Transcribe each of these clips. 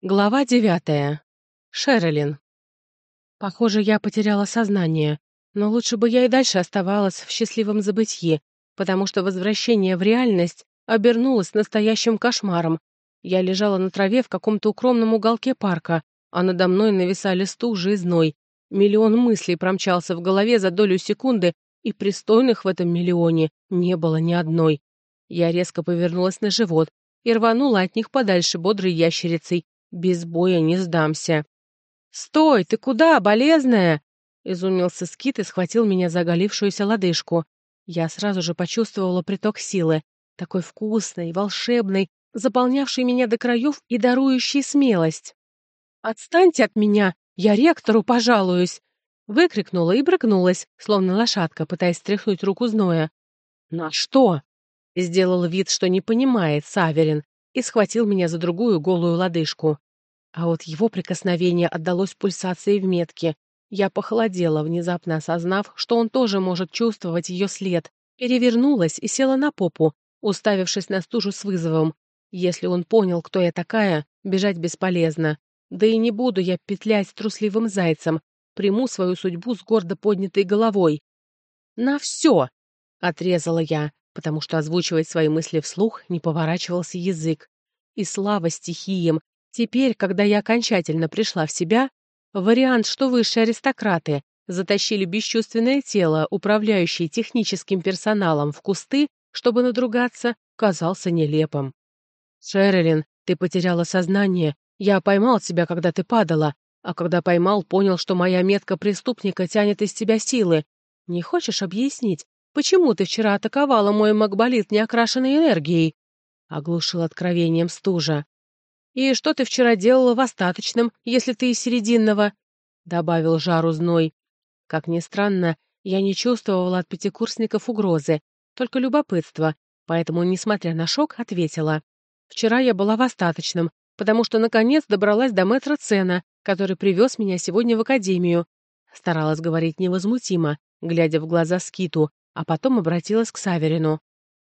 Глава девятая. Шерлин. Похоже, я потеряла сознание, но лучше бы я и дальше оставалась в счастливом забытье, потому что возвращение в реальность обернулось настоящим кошмаром. Я лежала на траве в каком-то укромном уголке парка, а надо мной нависали стужи и зной. Миллион мыслей промчался в голове за долю секунды, и пристойных в этом миллионе не было ни одной. Я резко повернулась на живот и рванула от них подальше бодрой ящерицей, без боя не сдамся. «Стой! Ты куда, болезная?» Изумился Скит и схватил меня за оголившуюся лодыжку. Я сразу же почувствовала приток силы, такой вкусный, волшебный, заполнявший меня до краев и дарующий смелость. «Отстаньте от меня! Я ректору пожалуюсь!» Выкрикнула и брыкнулась, словно лошадка, пытаясь стряхнуть руку зноя. «На что?» — сделал вид, что не понимает Саверин, и схватил меня за другую голую лодыжку. А от его прикосновения отдалось пульсации в метке. Я похолодела, внезапно осознав, что он тоже может чувствовать ее след. Перевернулась и села на попу, уставившись на стужу с вызовом. Если он понял, кто я такая, бежать бесполезно. Да и не буду я петлять трусливым зайцем. Приму свою судьбу с гордо поднятой головой. «На все!» — отрезала я, потому что озвучивать свои мысли вслух не поворачивался язык и слава стихиям. Теперь, когда я окончательно пришла в себя, вариант, что высшие аристократы затащили бесчувственное тело, управляющее техническим персоналом, в кусты, чтобы надругаться, казался нелепым. «Шерилин, ты потеряла сознание. Я поймал тебя, когда ты падала, а когда поймал, понял, что моя метка преступника тянет из тебя силы. Не хочешь объяснить, почему ты вчера атаковала мой макболит неокрашенной энергией? оглушил откровением стужа. «И что ты вчера делала в остаточном, если ты из серединного?» — добавил жару зной. Как ни странно, я не чувствовала от пятикурсников угрозы, только любопытство, поэтому, несмотря на шок, ответила. «Вчера я была в остаточном, потому что, наконец, добралась до мэтра Цена, который привез меня сегодня в академию». Старалась говорить невозмутимо, глядя в глаза Скиту, а потом обратилась к Саверину.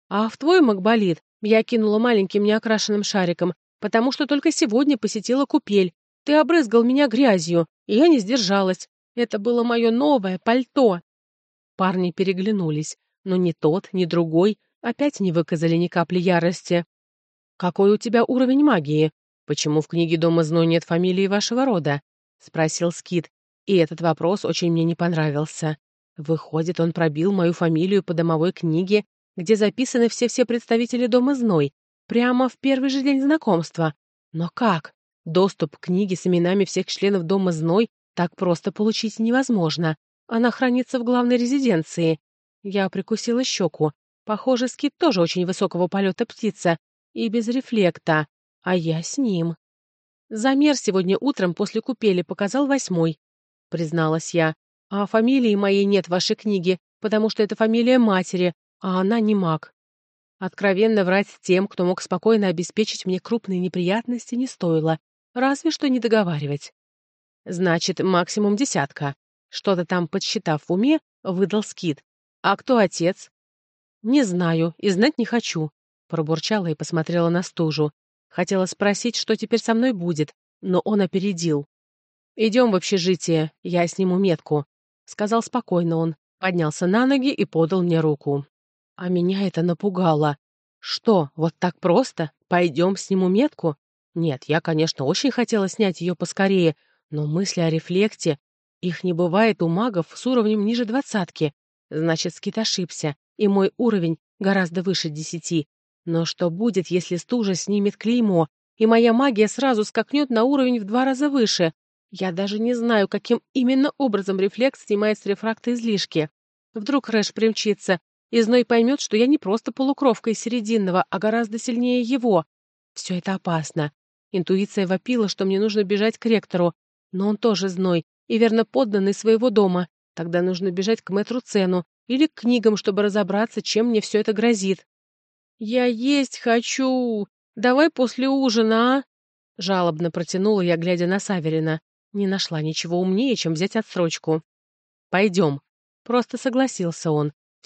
«А в твой Макболит я кинула маленьким неокрашенным шариком, потому что только сегодня посетила купель. Ты обрызгал меня грязью, и я не сдержалась. Это было мое новое пальто. Парни переглянулись, но ни тот, ни другой опять не выказали ни капли ярости. «Какой у тебя уровень магии? Почему в книге Дома Зной нет фамилии вашего рода?» — спросил Скит, и этот вопрос очень мне не понравился. Выходит, он пробил мою фамилию по домовой книге где записаны все-все представители дома Зной, прямо в первый же день знакомства. Но как? Доступ к книге с именами всех членов дома Зной так просто получить невозможно. Она хранится в главной резиденции. Я прикусила щеку. Похоже, скит тоже очень высокого полета птица. И без рефлекта. А я с ним. Замер сегодня утром после купели показал восьмой, призналась я. А фамилии моей нет в вашей книге, потому что это фамилия матери, а она не маг. Откровенно врать тем, кто мог спокойно обеспечить мне крупные неприятности, не стоило, разве что не договаривать. Значит, максимум десятка. Что-то там, подсчитав в уме, выдал скид. А кто отец? Не знаю и знать не хочу. Пробурчала и посмотрела на стужу. Хотела спросить, что теперь со мной будет, но он опередил. «Идем в общежитие, я сниму метку», — сказал спокойно он, поднялся на ноги и подал мне руку. А меня это напугало. Что, вот так просто? Пойдем сниму метку? Нет, я, конечно, очень хотела снять ее поскорее, но мысли о рефлекте... Их не бывает у магов с уровнем ниже двадцатки. Значит, скит ошибся, и мой уровень гораздо выше десяти. Но что будет, если стужа снимет клеймо, и моя магия сразу скакнет на уровень в два раза выше? Я даже не знаю, каким именно образом рефлекс снимает с рефракта излишки. Вдруг Рэш примчится, и Зной поймет, что я не просто полукровка из Серединного, а гораздо сильнее его. Все это опасно. Интуиция вопила, что мне нужно бежать к ректору, но он тоже Зной и верно подданный своего дома. Тогда нужно бежать к мэтру Цену или к книгам, чтобы разобраться, чем мне все это грозит. «Я есть хочу! Давай после ужина, а?» Жалобно протянула я, глядя на Саверина. Не нашла ничего умнее, чем взять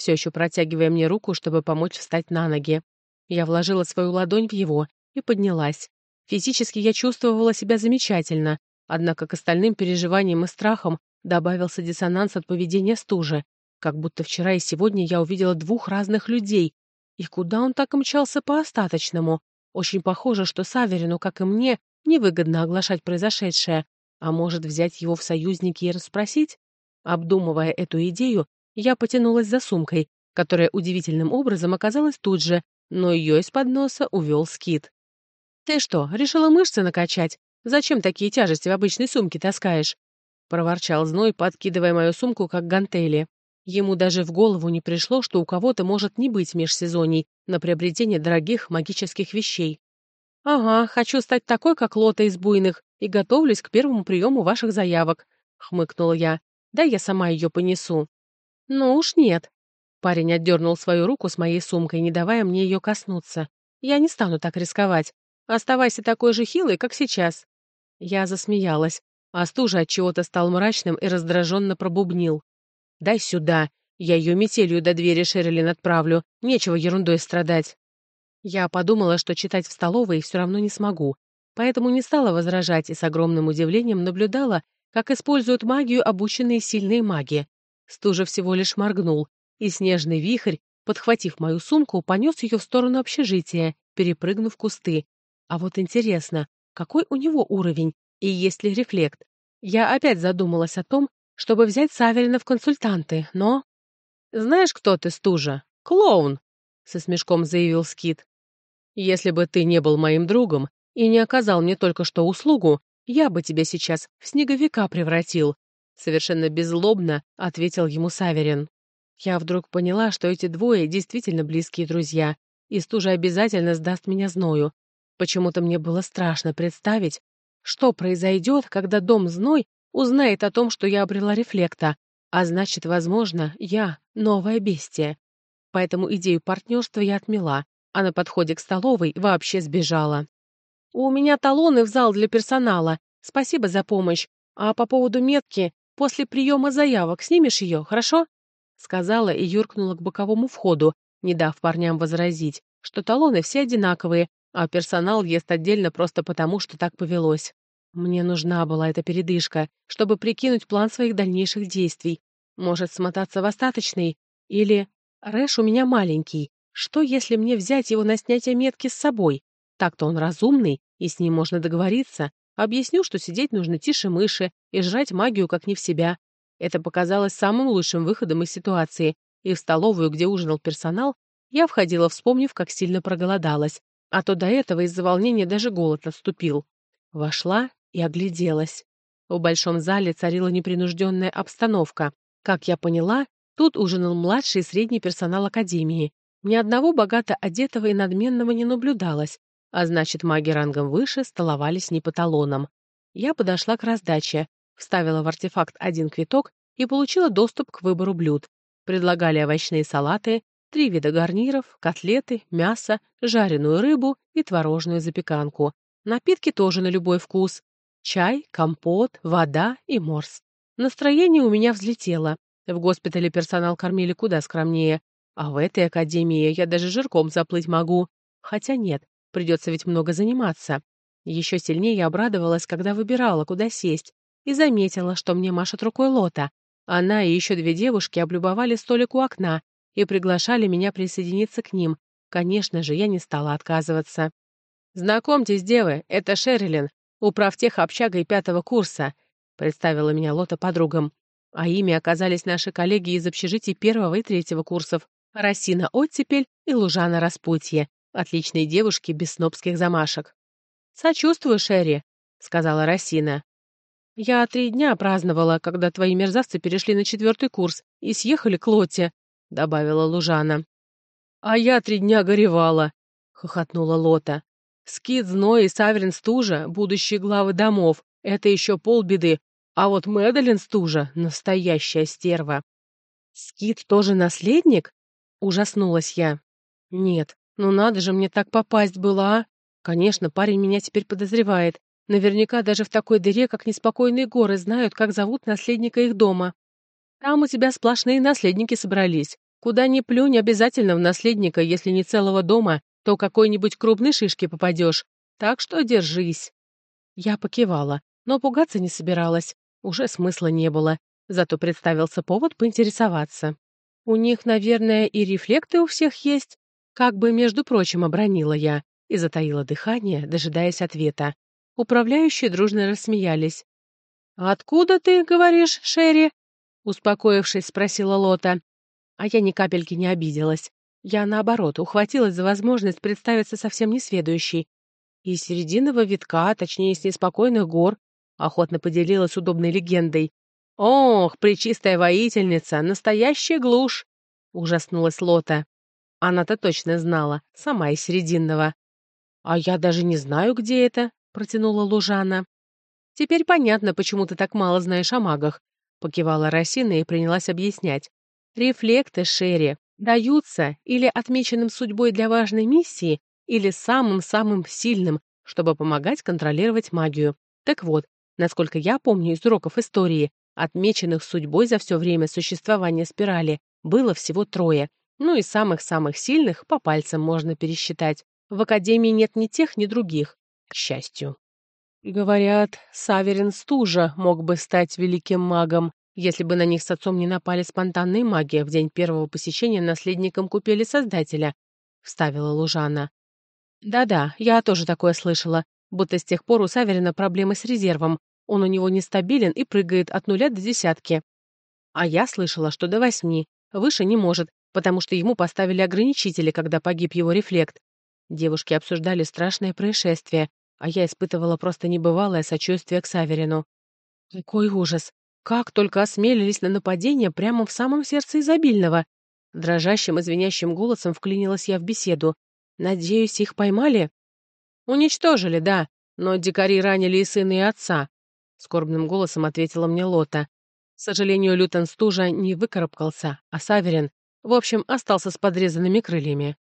отсрочку. «Пойдем». Просто согласился он, все еще протягивая мне руку, чтобы помочь встать на ноги. Я вложила свою ладонь в его и поднялась. Физически я чувствовала себя замечательно, однако к остальным переживаниям и страхам добавился диссонанс от поведения стужи, как будто вчера и сегодня я увидела двух разных людей. И куда он так мчался по остаточному? Очень похоже, что Саверину, как и мне, невыгодно оглашать произошедшее, а может взять его в союзники и расспросить? Обдумывая эту идею, я потянулась за сумкой, которая удивительным образом оказалась тут же, но ее из-под носа увел скит. «Ты что, решила мышцы накачать? Зачем такие тяжести в обычной сумке таскаешь?» — проворчал Зной, подкидывая мою сумку, как гантели. Ему даже в голову не пришло, что у кого-то может не быть межсезоний на приобретение дорогих магических вещей. «Ага, хочу стать такой, как Лота из буйных, и готовлюсь к первому приему ваших заявок», — хмыкнул я. «Да я сама ее понесу». «Ну уж нет». Парень отдернул свою руку с моей сумкой, не давая мне ее коснуться. «Я не стану так рисковать. Оставайся такой же хилой, как сейчас». Я засмеялась, а стужа отчего-то стал мрачным и раздраженно пробубнил. «Дай сюда. Я ее метелью до двери Шерлин отправлю. Нечего ерундой страдать». Я подумала, что читать в столовой все равно не смогу, поэтому не стала возражать и с огромным удивлением наблюдала, как используют магию обученные сильные маги, Стужа всего лишь моргнул, и снежный вихрь, подхватив мою сумку, понес ее в сторону общежития, перепрыгнув кусты. А вот интересно, какой у него уровень и есть ли рефлект? Я опять задумалась о том, чтобы взять Саверина в консультанты, но... «Знаешь, кто ты, стужа? Клоун!» — со смешком заявил Скит. «Если бы ты не был моим другом и не оказал мне только что услугу, я бы тебя сейчас в снеговика превратил совершенно беззлобно ответил ему Саверин. Я вдруг поняла, что эти двое действительно близкие друзья, и стужа обязательно сдаст меня зною. Почему-то мне было страшно представить, что произойдет, когда дом зной узнает о том, что я обрела рефлекта, а значит, возможно, я новое бестие. Поэтому идею партнерства я отмела, а на подходе к столовой вообще сбежала. «У меня талоны в зал для персонала. Спасибо за помощь. А по поводу метки после приема заявок снимешь ее, хорошо?» Сказала и юркнула к боковому входу, не дав парням возразить, что талоны все одинаковые, а персонал ест отдельно просто потому, что так повелось. Мне нужна была эта передышка, чтобы прикинуть план своих дальнейших действий. Может, смотаться в остаточный? Или «Рэш у меня маленький. Что, если мне взять его на снятие метки с собой? Так-то он разумный, и с ним можно договориться, Объяснил, что сидеть нужно тише мыши и жрать магию как не в себя. Это показалось самым лучшим выходом из ситуации, и в столовую, где ужинал персонал, я входила, вспомнив, как сильно проголодалась, а то до этого из-за волнения даже голод наступил. Вошла и огляделась. В большом зале царила непринужденная обстановка. Как я поняла, тут ужинал младший и средний персонал академии. Ни одного богато одетого и надменного не наблюдалось, а значит, маги рангом выше столовались не по талонам. Я подошла к раздаче, вставила в артефакт один квиток и получила доступ к выбору блюд. Предлагали овощные салаты, три вида гарниров, котлеты, мясо, жареную рыбу и творожную запеканку. Напитки тоже на любой вкус. Чай, компот, вода и морс. Настроение у меня взлетело. В госпитале персонал кормили куда скромнее. А в этой академии я даже жирком заплыть могу. Хотя нет, Придется ведь много заниматься. Еще сильнее я обрадовалась, когда выбирала, куда сесть, и заметила, что мне машет рукой Лота. Она и еще две девушки облюбовали столик у окна и приглашали меня присоединиться к ним. Конечно же, я не стала отказываться. «Знакомьтесь, девы, это Шерилин, управтех общагой пятого курса», — представила меня Лота подругам. А ими оказались наши коллеги из общежитий первого и третьего курсов Росина Оттепель и Лужана Распутье, отличной девушки без снобских замашек. «Сочувствую, Шерри», — сказала Росина. «Я три дня праздновала, когда твои мерзавцы перешли на четвертый курс и съехали к Лоте», — добавила Лужана. «А я три дня горевала», — хохотнула Лота. «Скид, Зной и Саверин Стужа — будущие главы домов. Это еще полбеды. А вот Мэдалин Стужа — настоящая стерва». «Скид тоже наследник?» — ужаснулась я. «Нет, ну надо же мне так попасть было, а? Конечно, парень меня теперь подозревает. Наверняка даже в такой дыре, как неспокойные горы, знают, как зовут наследника их дома. Там у тебя сплошные наследники собрались. Куда ни плюнь, обязательно в наследника, если не целого дома, то какой-нибудь крупной шишки попадешь. так что держись». Я покивала, но пугаться не собиралась, уже смысла не было, зато представился повод поинтересоваться. «У них, наверное, и рефлекты у всех есть?» Как бы, между прочим, обронила я и затаила дыхание, дожидаясь ответа. Управляющие дружно рассмеялись. «Откуда ты, говоришь, Шерри?» Успокоившись, спросила Лота. А я ни капельки не обиделась. Я, наоборот, ухватилась за возможность представиться совсем несведущей. Из серединного витка, а точнее, с неспокойных гор, охотно поделилась удобной легендой. «Ох, пречистая воительница, настоящая глушь!» — ужаснулась Лота. Она-то точно знала, сама из Серединного. «А я даже не знаю, где это», — протянула Лужана. «Теперь понятно, почему ты так мало знаешь о магах», — покивала Росина и принялась объяснять. «Рефлекты, Шерри, даются или отмеченным судьбой для важной миссии, или самым-самым сильным, чтобы помогать контролировать магию. Так вот, насколько я помню из уроков истории, отмеченных судьбой за все время существования спирали, было всего трое — ну и самых-самых сильных по пальцам можно пересчитать. В Академии нет ни тех, ни других, к счастью. Говорят, Саверин Стужа мог бы стать великим магом, если бы на них с отцом не напали спонтанные маги а в день первого посещения наследником купели Создателя, — вставила Лужана. «Да-да, я тоже такое слышала, будто с тех пор у Саверина проблемы с резервом. Он у него нестабилен и прыгает от нуля до десятки. А я слышала, что до восьми, выше не может, потому что ему поставили ограничители, когда погиб его рефлект. Девушки обсуждали страшное происшествие, а я испытывала просто небывалое сочувствие к Саверину. Какой ужас! Как только осмелились на нападение прямо в самом сердце изобильного! Дрожащим и звенящим голосом вклинилась я в беседу. «Надеюсь, их поймали?» «Уничтожили, да, но дикари ранили и сына, и отца», — скорбным голосом ответила мне Лота. К сожалению, Лютон Стужа не выкарабкался, а Саверин в общем, остался с подрезанными крыльями.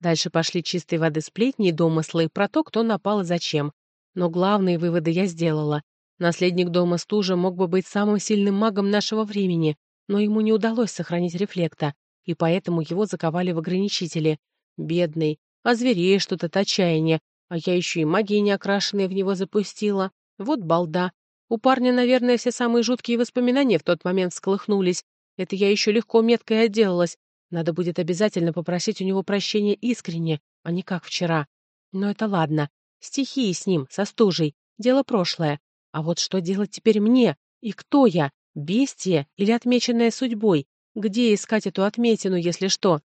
Дальше пошли чистой воды сплетни и домыслы про то, кто напал и зачем. Но главные выводы я сделала. Наследник дома Стужа мог бы быть самым сильным магом нашего времени, но ему не удалось сохранить рефлекта, и поэтому его заковали в ограничители. Бедный, озвереешь что-то от отчаяния, а я еще и магией неокрашенной в него запустила. Вот балда. Это я еще легко метко отделалась. Надо будет обязательно попросить у него прощения искренне, а не как вчера. Но это ладно. Стихии с ним, со стужей. Дело прошлое. А вот что делать теперь мне? И кто я? Бестия или отмеченная судьбой? Где искать эту отметину, если что?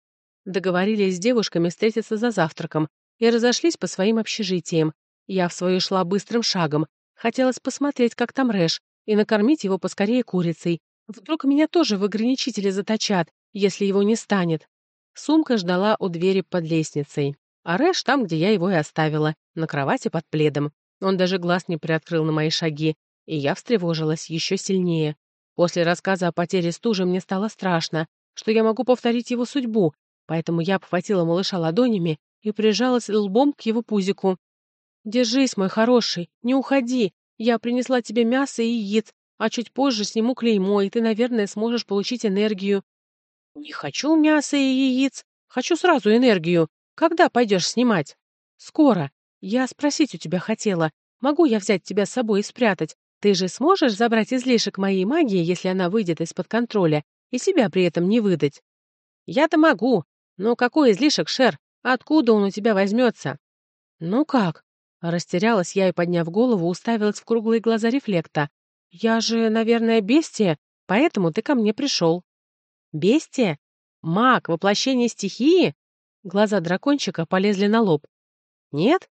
Договорились с девушками встретиться за завтраком и разошлись по своим общежитиям. Я в свою шла быстрым шагом. Хотелось посмотреть, как там Рэш, и накормить его поскорее курицей. Вдруг меня тоже в ограничители заточат, если его не станет. Сумка ждала у двери под лестницей. А Рэш там, где я его и оставила, на кровати под пледом. Он даже глаз не приоткрыл на мои шаги, и я встревожилась еще сильнее. После рассказа о потере стужи мне стало страшно, что я могу повторить его судьбу, поэтому я обхватила малыша ладонями и прижалась лбом к его пузику. «Держись, мой хороший, не уходи. Я принесла тебе мясо и яиц. а чуть позже сниму клеймо, и ты, наверное, сможешь получить энергию. «Не хочу мяса и яиц. Хочу сразу энергию. Когда пойдешь снимать?» «Скоро. Я спросить у тебя хотела. Могу я взять тебя с собой и спрятать? Ты же сможешь забрать излишек моей магии, если она выйдет из-под контроля, и себя при этом не выдать?» «Я-то могу. Но какой излишек, Шер? Откуда он у тебя возьмется?» «Ну как?» Растерялась Я же, наверное, бестия, поэтому ты ко мне пришел. Бестия? Маг, воплощение стихии? Глаза дракончика полезли на лоб. Нет?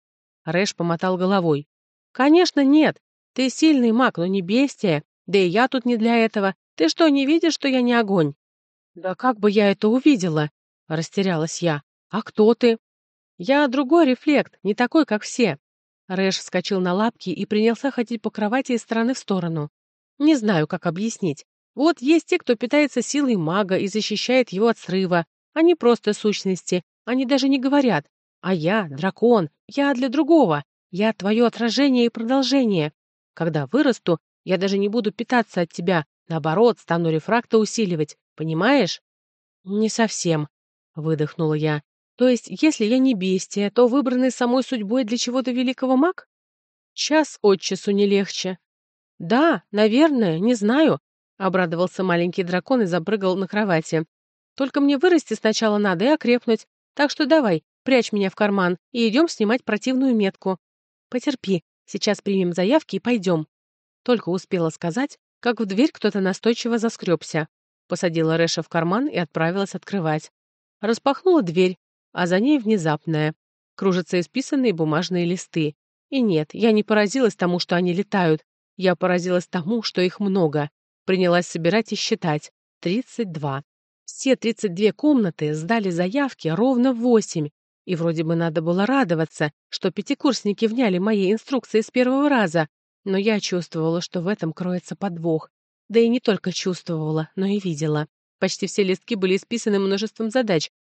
Рэш помотал головой. Конечно, нет. Ты сильный маг, но не бестия. Да и я тут не для этого. Ты что, не видишь, что я не огонь? Да как бы я это увидела? Растерялась я. А кто ты? Я другой рефлект, не такой, как все. Рэш вскочил на лапки и принялся ходить по кровати из стороны в сторону. Не знаю, как объяснить. Вот есть те, кто питается силой мага и защищает его от срыва. Они просто сущности, они даже не говорят. А я — дракон, я для другого, я твое отражение и продолжение. Когда вырасту, я даже не буду питаться от тебя, наоборот, стану рефракта усиливать, понимаешь? Не совсем, — выдохнула я. То есть, если я не бестия, то выбранный самой судьбой для чего-то великого маг? Час от часу не легче. Да, наверное, не знаю, — обрадовался маленький дракон и запрыгал на кровати. Только мне вырасти сначала надо и окрепнуть. Так что давай, прячь меня в карман и идем снимать противную метку. Потерпи, сейчас примем заявки и пойдем. Только успела сказать, как в дверь кто-то настойчиво заскребся. Посадила Рэша в карман и отправилась открывать. Распахнула дверь, а за ней внезапная. Кружатся исписанные бумажные листы. И нет, я не поразилась тому, что они летают. Я поразилась тому, что их много. Принялась собирать и считать. Тридцать два. Все тридцать две комнаты сдали заявки ровно в восемь. И вроде бы надо было радоваться, что пятикурсники вняли моей инструкции с первого раза. Но я чувствовала, что в этом кроется подвох. Да и не только чувствовала, но и видела. Почти все листки были исписаны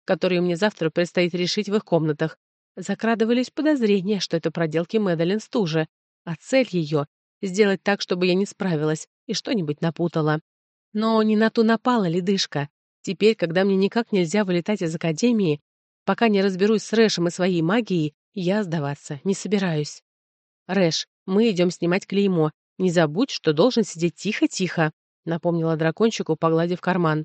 которую мне завтра предстоит решить в их комнатах, закрадывались подозрения, что это проделки Мэдалин Стужа, а цель ее — сделать так, чтобы я не справилась и что-нибудь напутала. Но не на ту напала ледышка. Теперь, когда мне никак нельзя вылетать из Академии, пока не разберусь с Рэшем и своей магией, я сдаваться не собираюсь. «Рэш, мы идем снимать клеймо. Не забудь, что должен сидеть тихо-тихо», — напомнила дракончику, погладив карман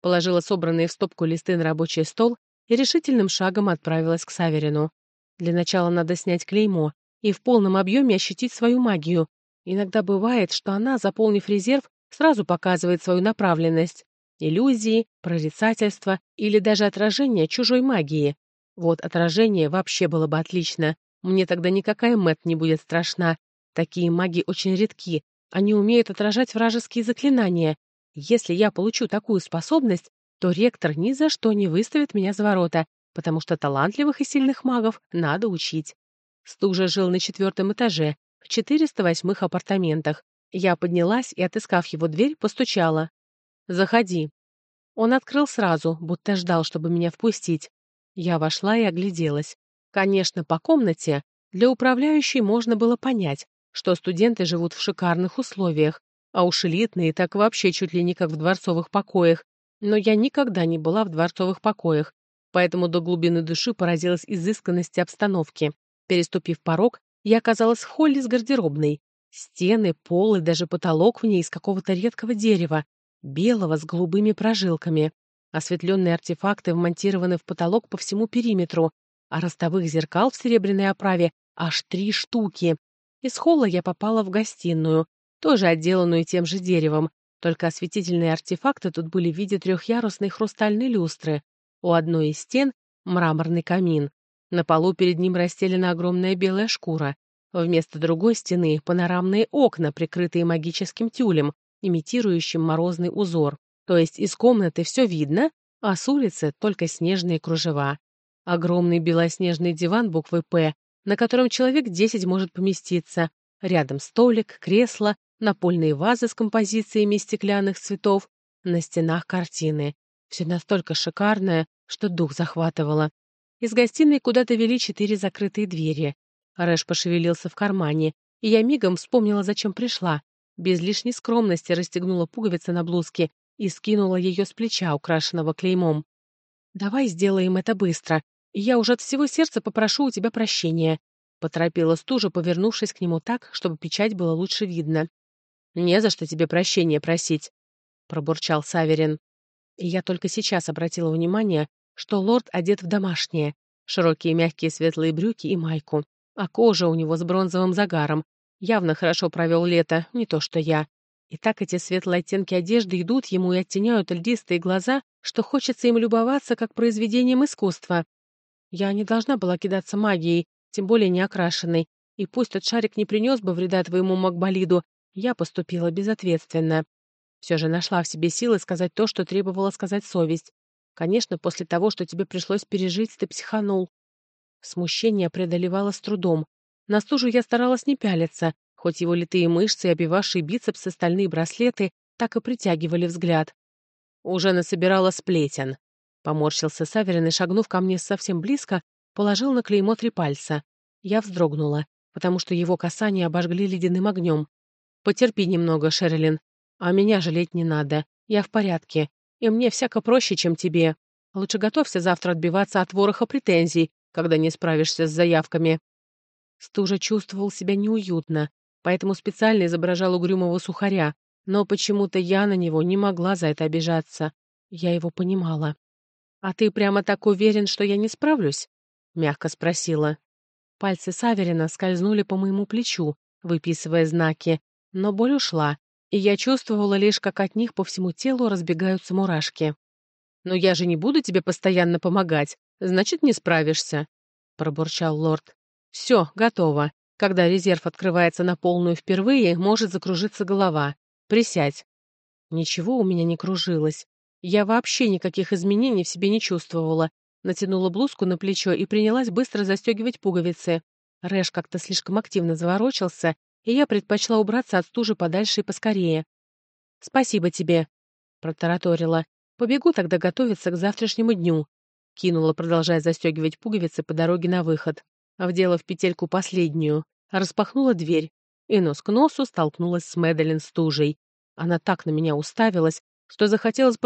положила собранные в стопку листы на рабочий стол и решительным шагом отправилась к Саверину. Для начала надо снять клеймо и в полном объеме ощутить свою магию. Иногда бывает, что она, заполнив резерв, сразу показывает свою направленность. Иллюзии, прорицательство или даже отражение чужой магии. Вот отражение вообще было бы отлично. Мне тогда никакая мэт не будет страшна. Такие маги очень редки. Они умеют отражать вражеские заклинания, если я получу такую способность, то ректор ни за что не выставит меня за ворота, потому что талантливых и сильных магов надо учить. Стужа жил на четвертом этаже, в 408 апартаментах. Я поднялась и, отыскав его дверь, постучала. «Заходи». Он открыл сразу, будто ждал, чтобы меня впустить. Я вошла и огляделась. Конечно, по комнате для управляющей можно было понять, что студенты живут в шикарных условиях, а уж элитные так вообще чуть ли не как в дворцовых покоях. Но я никогда не была в дворцовых покоях, поэтому до глубины души поразилась изысканности обстановки. Переступив порог, я оказалась в холле с гардеробной. Стены, пол и даже потолок в ней из какого-то редкого дерева, белого с голубыми прожилками. Осветленные артефакты вмонтированы в потолок по всему периметру, а ростовых зеркал в серебряной оправе аж три штуки. Из холла я попала в гостиную, тоже отделанную тем же деревом, только осветительные артефакты тут были в виде трехъярусной хрустальной люстры. У одной из стен — мраморный камин. На полу перед ним расстелена огромная белая шкура. Вместо другой стены — панорамные окна, прикрытые магическим тюлем, имитирующим морозный узор. То есть из комнаты все видно, а с улицы только снежные кружева. Огромный белоснежный диван буквы «П», на котором человек десять может поместиться. Рядом столик, кресло, напольные вазы с композициями стеклянных цветов, на стенах картины. Все настолько шикарное, что дух захватывало. Из гостиной куда-то вели четыре закрытые двери. Рэш пошевелился в кармане, и я мигом вспомнила, зачем пришла. Без лишней скромности расстегнула пуговицы на блузке и скинула ее с плеча, украшенного клеймом. «Давай сделаем это быстро, и я уже от всего сердца попрошу у тебя прощения», — поторопила стужа, повернувшись к нему так, чтобы печать было лучше видно. «Не за что тебе прощения просить», — пробурчал Саверин. И я только сейчас обратила внимание, что лорд одет в домашнее, широкие мягкие светлые брюки и майку, а кожа у него с бронзовым загаром. Явно хорошо провел лето, не то что я. И так эти светлые оттенки одежды идут ему и оттеняют льдистые глаза, что хочется им любоваться как произведением искусства. Я не должна была кидаться магией, тем более не окрашенной. И пусть тот шарик не принес бы вреда твоему Макболиду, я поступила безответственно. Все же нашла в себе силы сказать то, что требовала сказать совесть. Конечно, после того, что тебе пришлось пережить, ты психанул. Смущение преодолевало с трудом. На стужу я старалась не пялиться, хоть его литые мышцы и обивавшие бицепс стальные браслеты так и притягивали взгляд. «Уже насобирала сплетен», — поморщился Саверин и, шагнув ко мне совсем близко, положил на клеймо три пальца. Я вздрогнула, потому что его касания обожгли ледяным огнем. Потерпи немного, Шерлин. А меня жалеть не надо. Я в порядке. И мне всяко проще, чем тебе. Лучше готовься завтра отбиваться от вороха претензий, когда не справишься с заявками». Стужа чувствовал себя неуютно, поэтому специально изображал угрюмого сухаря, но почему-то я на него не могла за это обижаться. Я его понимала. «А ты прямо так уверен, что я не справлюсь?» — мягко спросила. Пальцы Саверина скользнули по моему плечу, выписывая знаки, но боль ушла, и я чувствовала лишь, как от них по всему телу разбегаются мурашки. «Но я же не буду тебе постоянно помогать, значит, не справишься», — пробурчал лорд. «Все, готово. Когда резерв открывается на полную впервые, может закружиться голова. Присядь». Ничего у меня не кружилось. Я вообще никаких изменений в себе не чувствовала. Натянула блузку на плечо и принялась быстро застегивать пуговицы. Рэш как-то слишком активно заворочился, и я предпочла убраться от стужи подальше и поскорее. «Спасибо тебе», — протараторила. «Побегу тогда готовиться к завтрашнему дню», — кинула, продолжая застегивать пуговицы по дороге на выход. Вдела в петельку последнюю, распахнула дверь и нос к носу столкнулась с Мэдалин стужей. Она так на меня уставилась, что захотелось